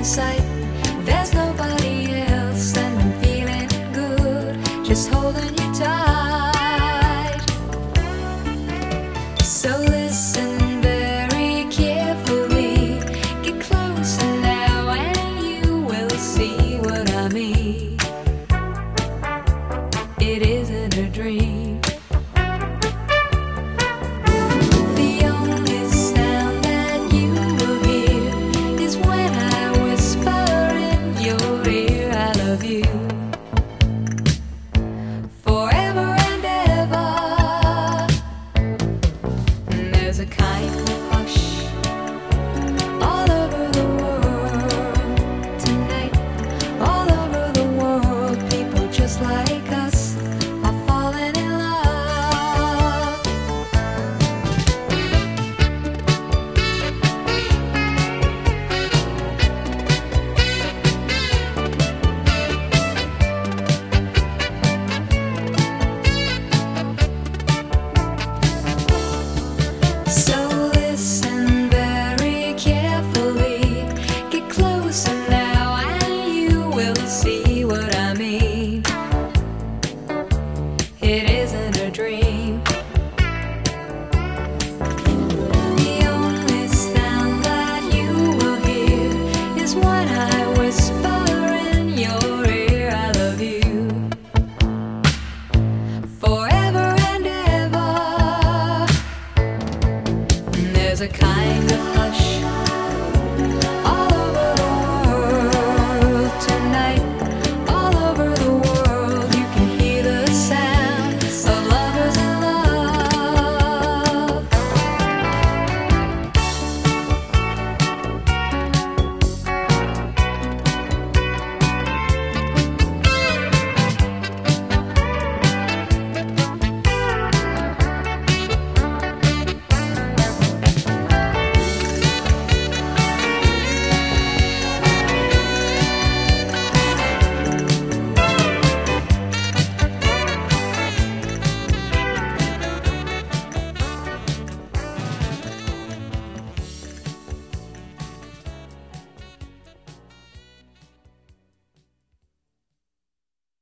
There's nobody else, and I'm feeling good. Just holding you tight. kite. a kind